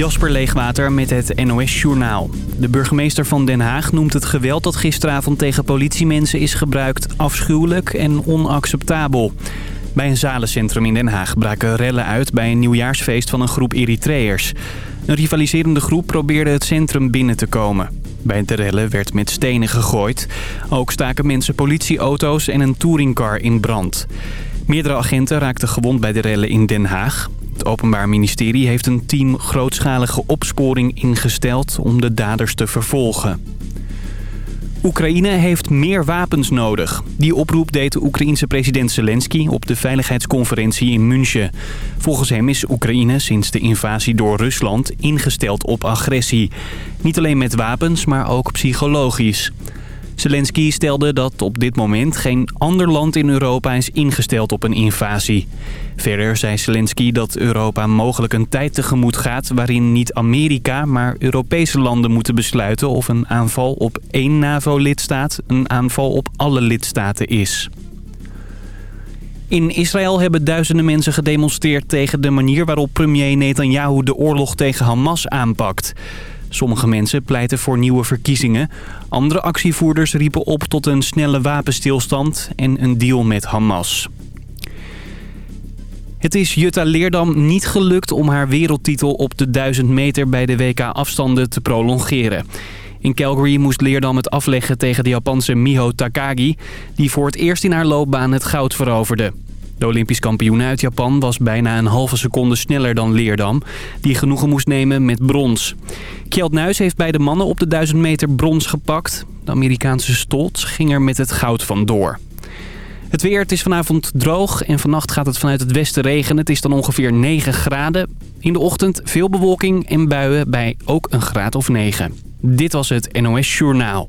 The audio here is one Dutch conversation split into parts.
Jasper Leegwater met het NOS Journaal. De burgemeester van Den Haag noemt het geweld dat gisteravond tegen politiemensen is gebruikt afschuwelijk en onacceptabel. Bij een zalencentrum in Den Haag braken rellen uit bij een nieuwjaarsfeest van een groep Eritreërs. Een rivaliserende groep probeerde het centrum binnen te komen. Bij de rellen werd met stenen gegooid. Ook staken mensen politieauto's en een touringcar in brand. Meerdere agenten raakten gewond bij de rellen in Den Haag. Het Openbaar Ministerie heeft een team grootschalige opsporing ingesteld om de daders te vervolgen. Oekraïne heeft meer wapens nodig. Die oproep deed de Oekraïense president Zelensky op de veiligheidsconferentie in München. Volgens hem is Oekraïne sinds de invasie door Rusland ingesteld op agressie. Niet alleen met wapens, maar ook psychologisch. Zelensky stelde dat op dit moment geen ander land in Europa is ingesteld op een invasie. Verder zei Zelensky dat Europa mogelijk een tijd tegemoet gaat... waarin niet Amerika, maar Europese landen moeten besluiten... of een aanval op één NAVO-lidstaat een aanval op alle lidstaten is. In Israël hebben duizenden mensen gedemonstreerd tegen de manier waarop premier Netanyahu de oorlog tegen Hamas aanpakt. Sommige mensen pleiten voor nieuwe verkiezingen. Andere actievoerders riepen op tot een snelle wapenstilstand en een deal met Hamas. Het is Jutta Leerdam niet gelukt om haar wereldtitel op de 1000 meter bij de WK-afstanden te prolongeren. In Calgary moest Leerdam het afleggen tegen de Japanse Miho Takagi... die voor het eerst in haar loopbaan het goud veroverde. De Olympisch kampioen uit Japan was bijna een halve seconde sneller dan Leerdam... die genoegen moest nemen met brons. Kjeld Nuis heeft bij de mannen op de 1000 meter brons gepakt. De Amerikaanse Stoltz ging er met het goud vandoor. Het weer, het is vanavond droog en vannacht gaat het vanuit het westen regenen. Het is dan ongeveer 9 graden. In de ochtend veel bewolking en buien bij ook een graad of 9. Dit was het NOS Journaal.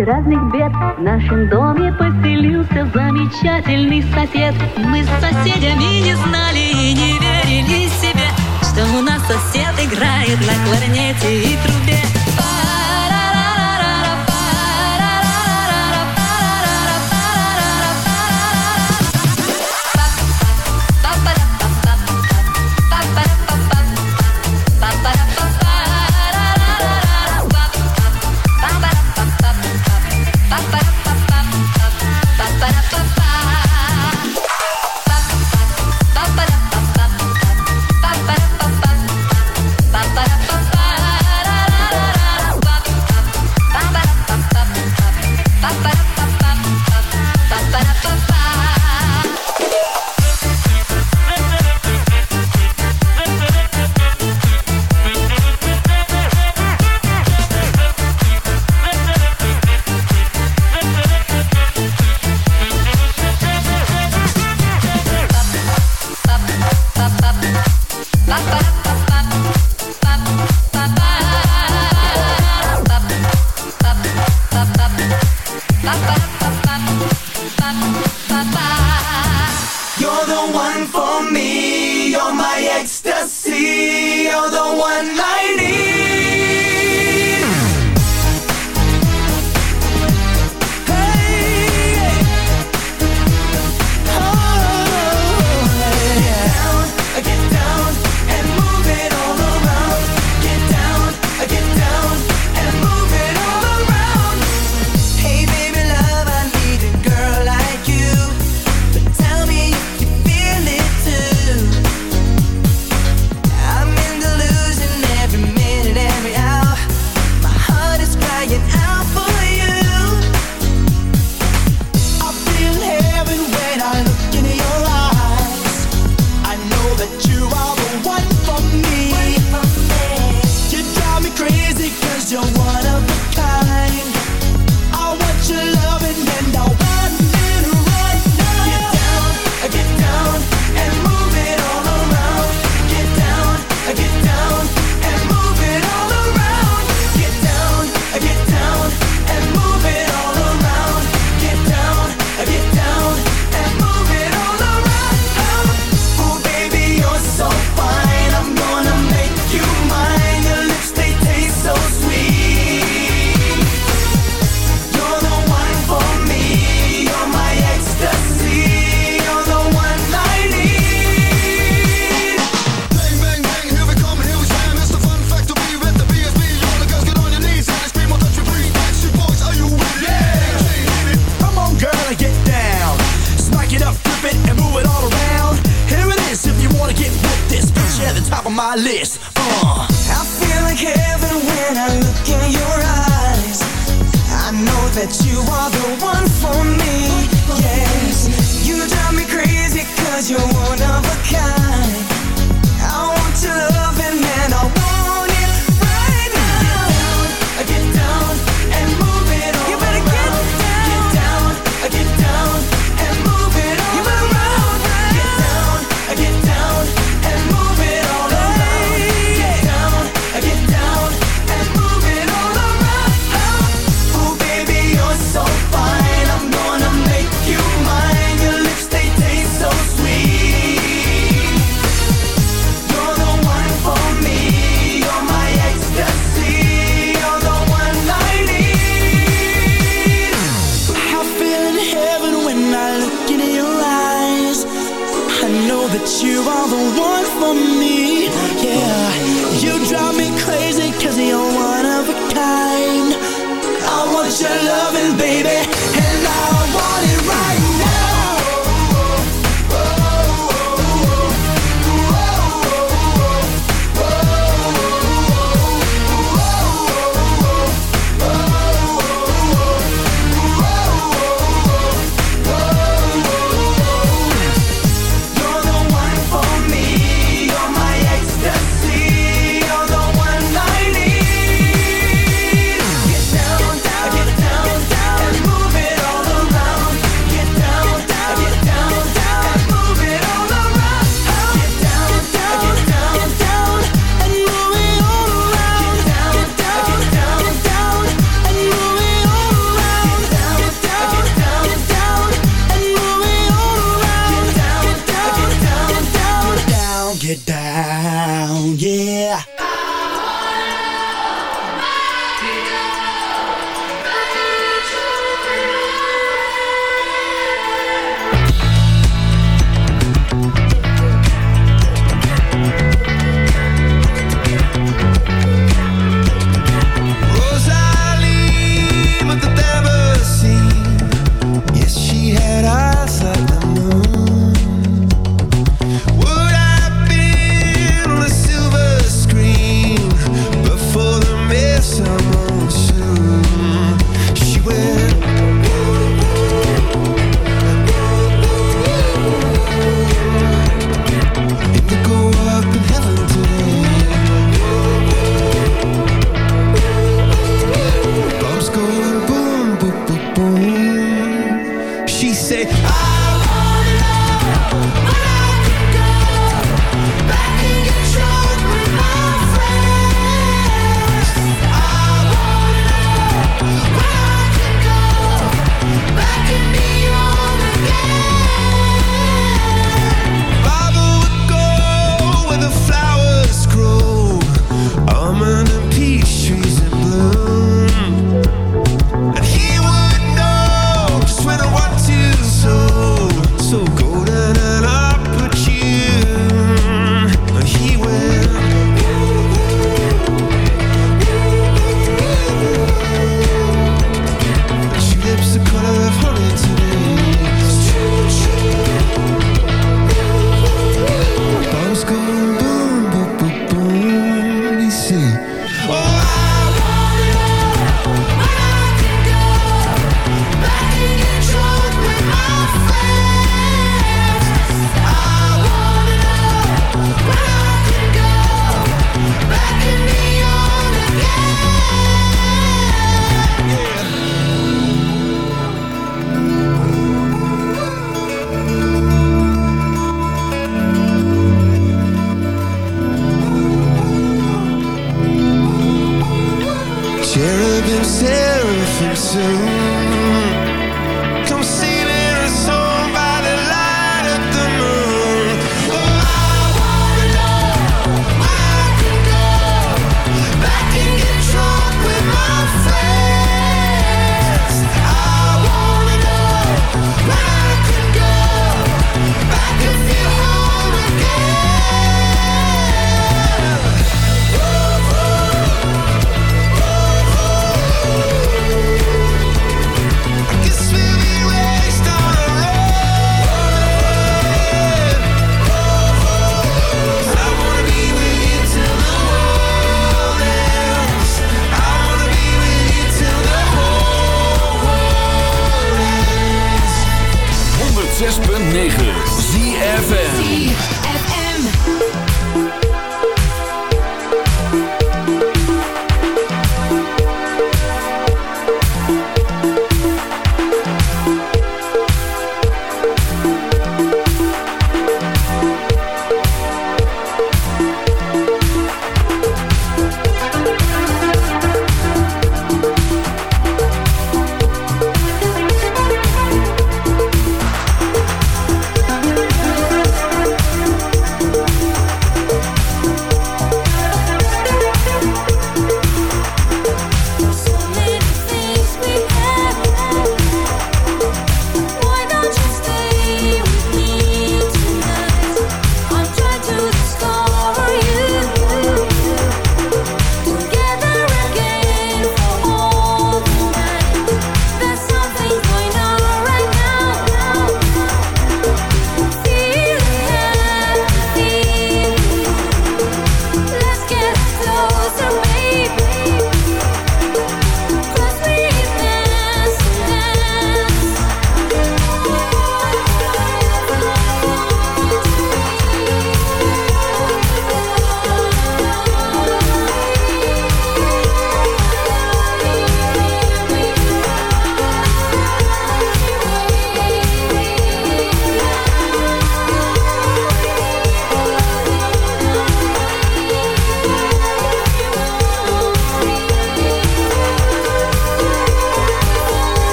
грустить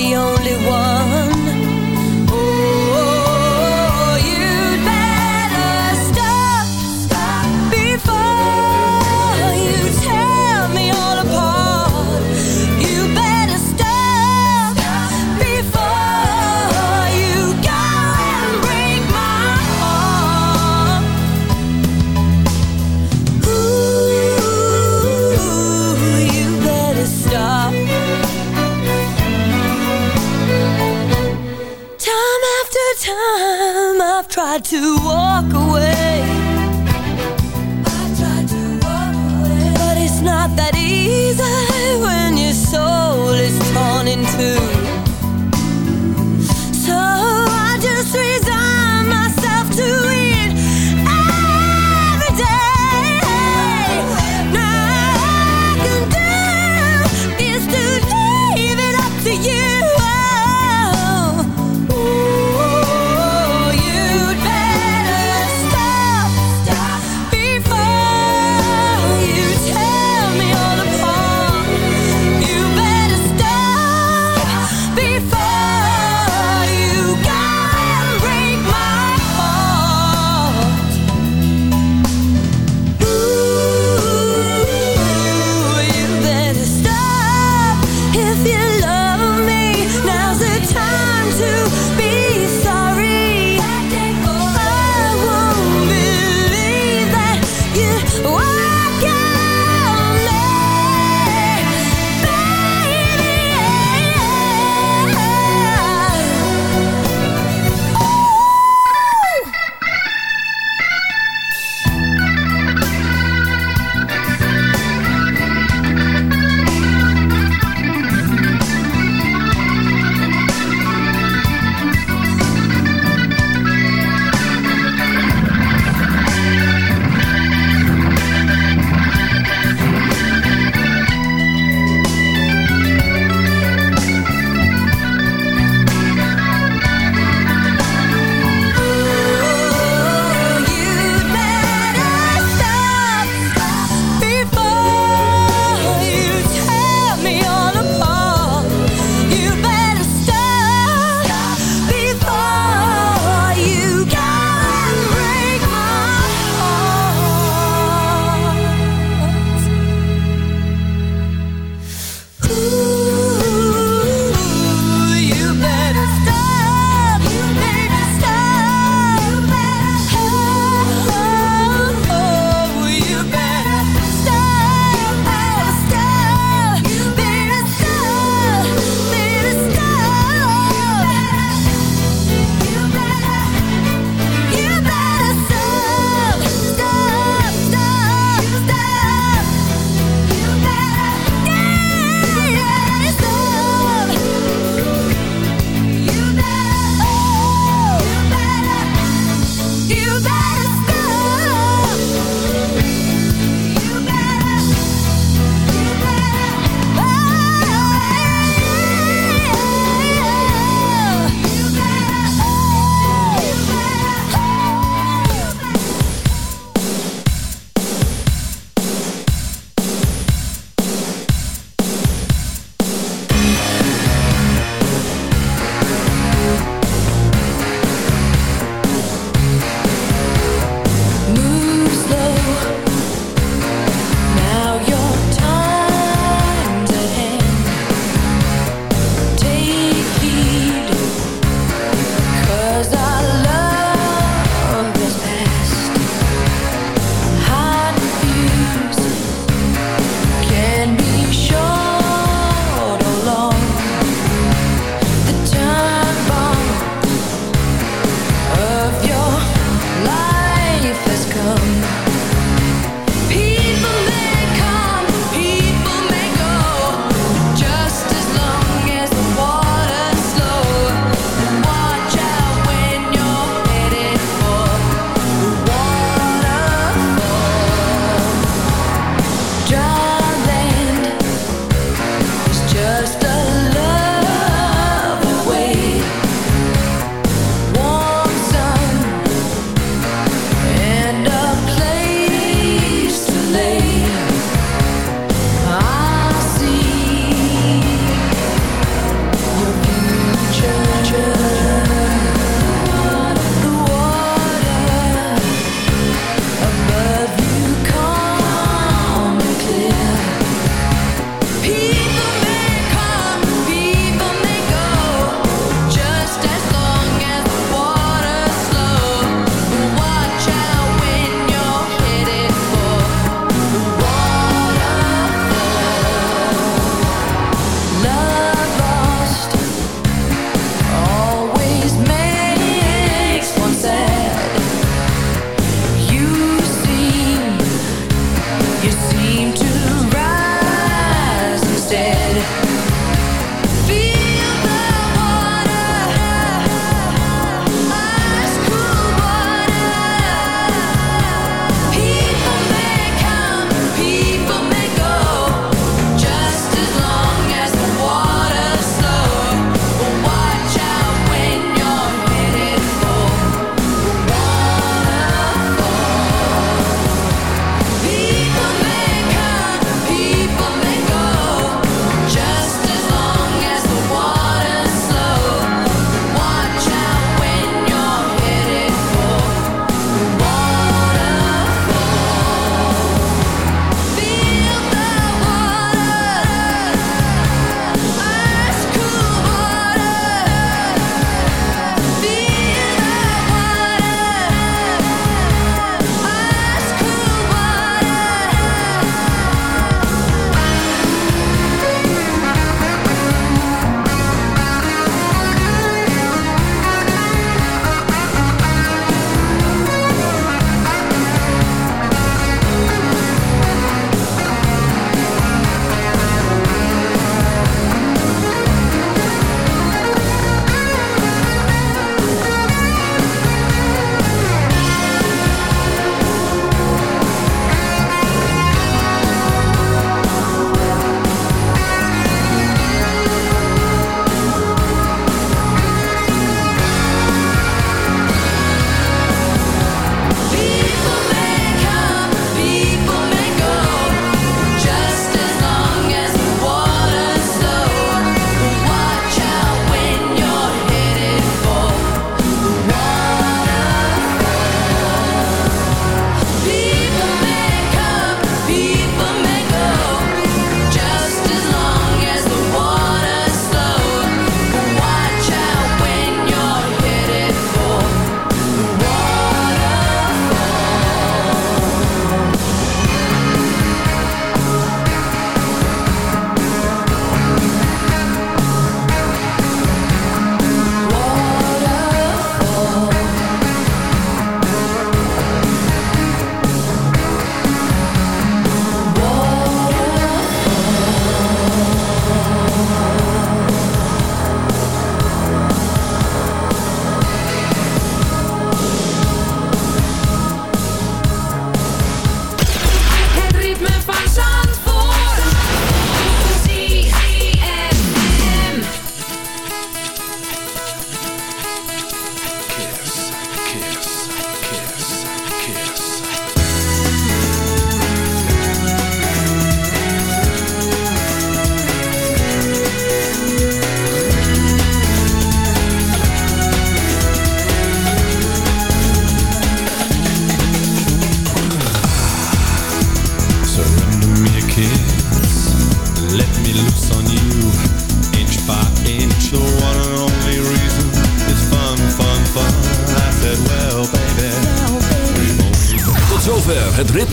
the only one.